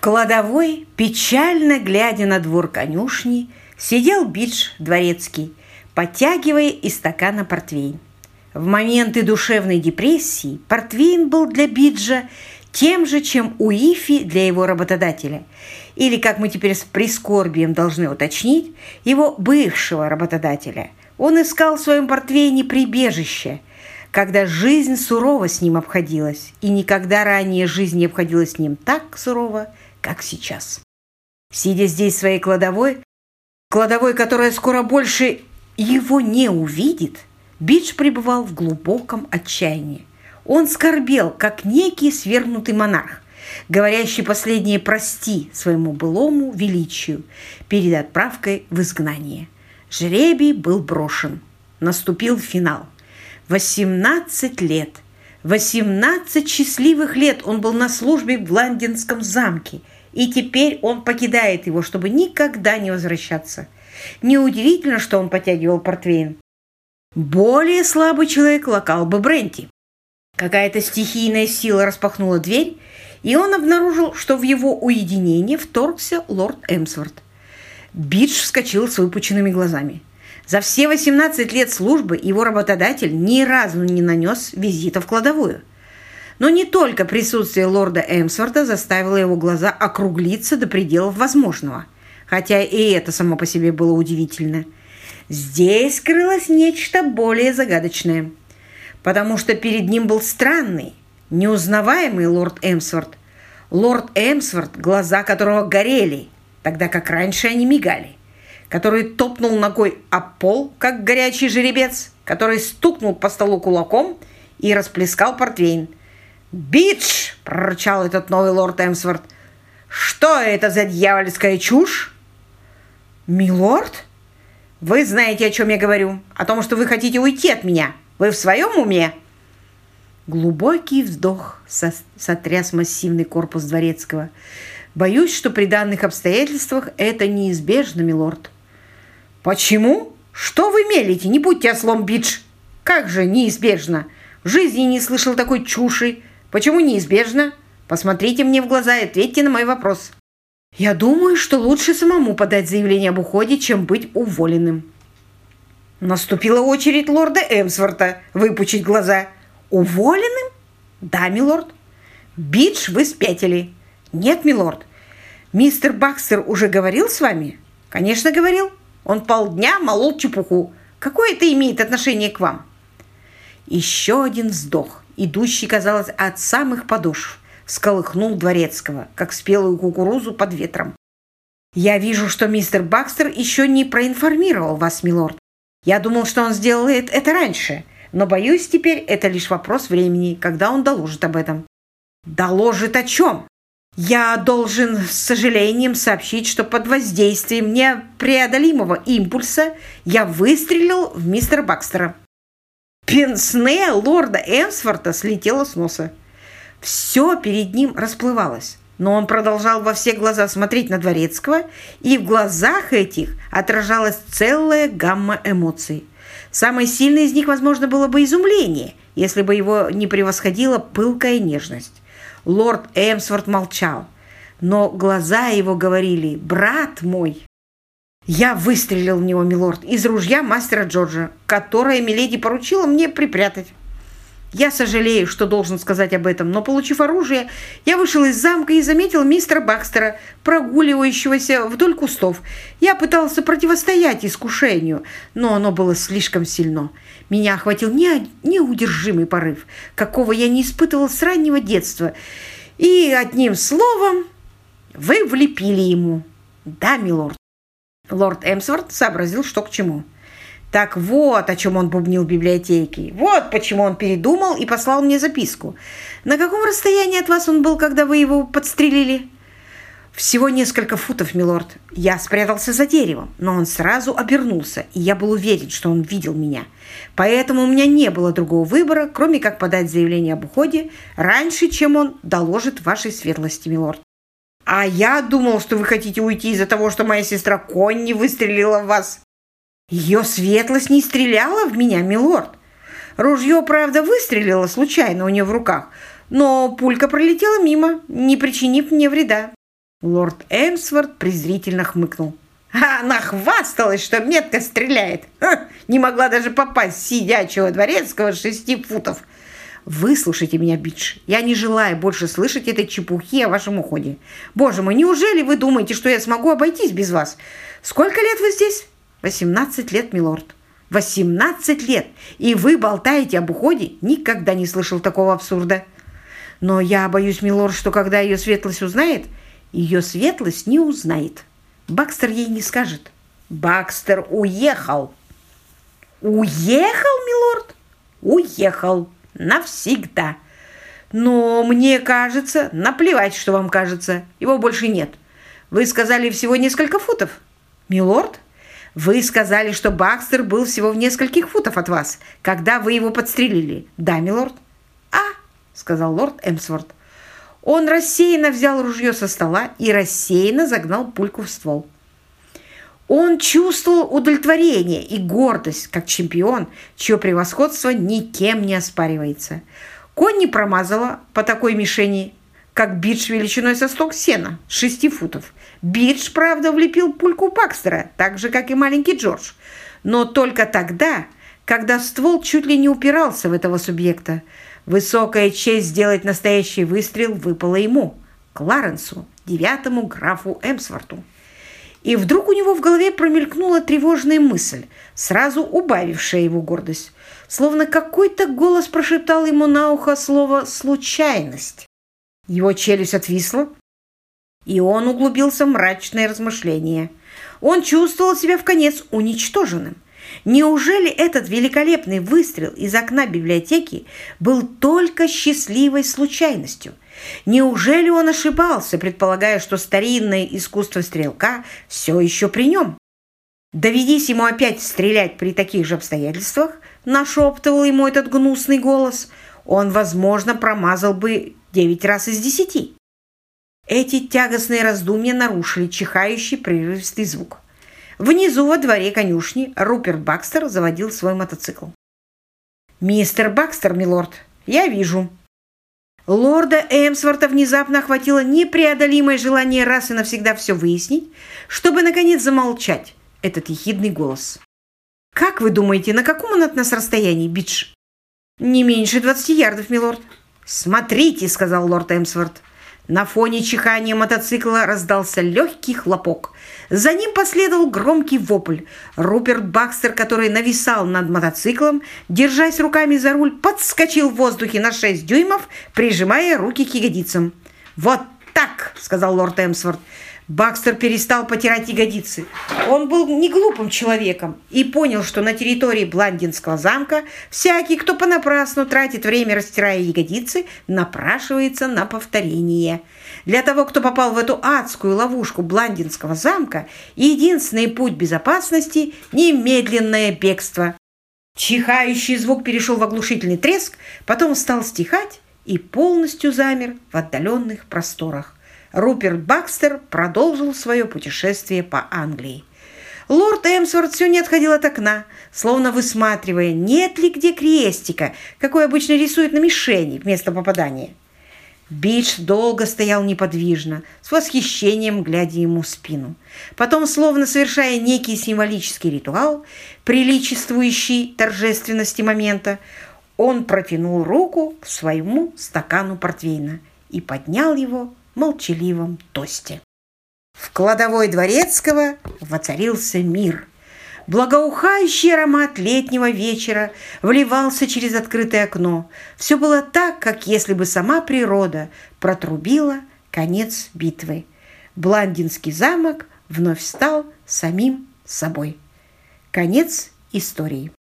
кладовой, печально глядя на двор конюшни, сидел Бидж Дворецкий, подтягивая из стакана портвейн. В моменты душевной депрессии портвейн был для Биджа тем же, чем у Ифи для его работодателя, или, как мы теперь с прискорбием должны уточнить, его бывшего работодателя. Он искал в своем портвейне прибежище – когда жизнь сурово с ним обходилась, и никогда ранее жизнь не обходилась с ним так сурово, как сейчас. Сидя здесь в своей кладовой, кладовой, которая скоро больше его не увидит, Бидж пребывал в глубоком отчаянии. Он скорбел, как некий свергнутый монарх, говорящий последнее «прости» своему былому величию перед отправкой в изгнание. Жребий был брошен. Наступил финал. 18 лет – 18 счастливых лет он был на службе в Ландинском замке, и теперь он покидает его, чтобы никогда не возвращаться. Неудивительно, что он потягивал портвейн. Более слабый человек локал бы Бренти. Какая-то стихийная сила распахнула дверь, и он обнаружил, что в его уединение вторгся лорд Эмсворт. Бидж вскочил с выпученными глазами – за все 18 лет службы его работодатель ни разу не нанес визита в кладовую. Но не только присутствие лорда Эмсворта заставило его глаза округлиться до пределов возможного, хотя и это само по себе было удивительно. Здесь скрылось нечто более загадочное, потому что перед ним был странный, неузнаваемый лорд Эмсворт. Лорд Эмсворт, глаза которого горели, тогда как раньше они мигали который топнул ногой о пол, как горячий жеребец, который стукнул по столу кулаком и расплескал портвейн. «Бич!» – прорычал этот новый лорд Эмсворт. «Что это за дьявольская чушь?» «Милорд?» «Вы знаете, о чем я говорю. О том, что вы хотите уйти от меня. Вы в своем уме?» Глубокий вздох сотряс массивный корпус дворецкого. «Боюсь, что при данных обстоятельствах это неизбежно, милорд». Почему? Что вы мелите? Не будьте ослом, бич. Как же неизбежно? В жизни не слышал такой чуши. Почему неизбежно? Посмотрите мне в глаза и ответьте на мой вопрос. Я думаю, что лучше самому подать заявление об уходе, чем быть уволенным. Наступила очередь лорда Эмсворта выпучить глаза. Уволенным? Да, милорд. Бидж, вы спятили. Нет, милорд. Мистер Бакстер уже говорил с вами? Конечно, говорил. Он полдня молол чепуху. Какое это имеет отношение к вам? Еще один вздох, идущий, казалось, от самых подошв, сколыхнул Дворецкого, как спелую кукурузу под ветром. «Я вижу, что мистер Бакстер еще не проинформировал вас, милорд. Я думал, что он сделает это раньше, но, боюсь, теперь это лишь вопрос времени, когда он доложит об этом». «Доложит о чем?» Я должен с сожалением сообщить, что под воздействием непреодолимого импульса я выстрелил в мистера Бакстера. Пенсне лорда Эмсфорта слетело с носа. Все перед ним расплывалось, но он продолжал во все глаза смотреть на Дворецкого, и в глазах этих отражалась целая гамма эмоций. Самой сильной из них, возможно, было бы изумление, если бы его не превосходила пылкая нежность. Лорд Эмсворт молчал, но глаза его говорили «Брат мой!» Я выстрелил в него, милорд, из ружья мастера Джорджа, которое Миледи поручила мне припрятать. Я сожалею, что должен сказать об этом, но, получив оружие, я вышел из замка и заметил мистера Бакстера, прогуливающегося вдоль кустов. Я пытался противостоять искушению, но оно было слишком сильно. Меня охватил неудержимый порыв, какого я не испытывал с раннего детства. И одним словом вы влепили ему. Да, милорд. Лорд Эмсворт сообразил, что к чему. Так вот, о чем он бубнил в библиотеке. Вот почему он передумал и послал мне записку. На каком расстоянии от вас он был, когда вы его подстрелили? Всего несколько футов, милорд. Я спрятался за деревом, но он сразу обернулся, и я был уверен, что он видел меня. Поэтому у меня не было другого выбора, кроме как подать заявление об уходе раньше, чем он доложит вашей светлости, милорд. А я думал, что вы хотите уйти из-за того, что моя сестра Конни выстрелила в вас. Ее светлость не стреляла в меня, милорд. Ружье, правда, выстрелило случайно у нее в руках, но пулька пролетела мимо, не причинив мне вреда. Лорд Эмсворт презрительно хмыкнул. А она хвасталась, что метко стреляет. Ха, не могла даже попасть сидячего дворецкого шести футов. Выслушайте меня, Бидж. Я не желаю больше слышать этой чепухи о вашем уходе. Боже мой, неужели вы думаете, что я смогу обойтись без вас? Сколько лет вы здесь? Восемнадцать лет, милорд. Восемнадцать лет! И вы болтаете об уходе? Никогда не слышал такого абсурда. Но я боюсь, милорд, что когда ее светлость узнает, ее светлость не узнает. Бакстер ей не скажет. Бакстер уехал. Уехал, милорд? Уехал. Навсегда. Но мне кажется, наплевать, что вам кажется, его больше нет. Вы сказали всего несколько футов. Милорд, вы сказали, что Бакстер был всего в нескольких футов от вас, когда вы его подстрелили. Да, милорд? А, сказал лорд Эмсворт. Он рассеянно взял ружье со стола и рассеянно загнал пульку в ствол. Он чувствовал удовлетворение и гордость, как чемпион, чье превосходство никем не оспаривается. Конь не промазала по такой мишени, как бирж величиной со сток сена, шести футов. Бирж, правда, влепил пульку Пакстера, так же, как и маленький Джордж. Но только тогда, когда ствол чуть ли не упирался в этого субъекта. Высокая честь сделать настоящий выстрел выпала ему, Кларенсу, девятому графу Эмсворту. И вдруг у него в голове промелькнула тревожная мысль, сразу убавившая его гордость. Словно какой-то голос прошептал ему на ухо слово «случайность». Его челюсть отвисла, и он углубился в мрачное размышление. Он чувствовал себя в конец уничтоженным. Неужели этот великолепный выстрел из окна библиотеки был только счастливой случайностью? Неужели он ошибался, предполагая, что старинное искусство стрелка все еще при нем? Доведись ему опять стрелять при таких же обстоятельствах, нашептывал ему этот гнусный голос, он, возможно, промазал бы девять раз из десяти. Эти тягостные раздумья нарушили чихающий прерывистый звук. Внизу во дворе конюшни Руперт Бакстер заводил свой мотоцикл. «Мистер Бакстер, милорд, я вижу». Лорда Эмсворта внезапно охватило непреодолимое желание раз и навсегда все выяснить, чтобы, наконец, замолчать этот ехидный голос. «Как вы думаете, на каком он от нас расстоянии, Бидж?» «Не меньше двадцати ярдов, милорд». «Смотрите!» – сказал лорд Эмсворт. На фоне чихания мотоцикла раздался легкий хлопок. За ним последовал громкий вопль. Руперт Бакстер, который нависал над мотоциклом, держась руками за руль, подскочил в воздухе на 6 дюймов, прижимая руки к ягодицам. «Вот так!» – сказал лорд Эмсворт. Бакстер перестал потирать ягодицы. Он был не глупым человеком и понял, что на территории Бландинского замка всякий, кто понапрасну тратит время, растирая ягодицы, напрашивается на повторение. Для того, кто попал в эту адскую ловушку Бландинского замка, единственный путь безопасности – немедленное бегство. Чихающий звук перешел в оглушительный треск, потом стал стихать и полностью замер в отдаленных просторах. Руперт Бакстер продолжил свое путешествие по Англии. Лорд Эмсворт все не отходил от окна, словно высматривая, нет ли где крестика, какой обычно рисуют на мишени вместо попадания. Бич долго стоял неподвижно, с восхищением глядя ему в спину. Потом, словно совершая некий символический ритуал, приличествующий торжественности момента, он протянул руку к своему стакану портвейна и поднял его молчаливом тосте. В кладовой Дворецкого воцарился мир. Благоухающий аромат летнего вечера вливался через открытое окно. Все было так, как если бы сама природа протрубила конец битвы. Бландинский замок вновь стал самим собой. Конец истории.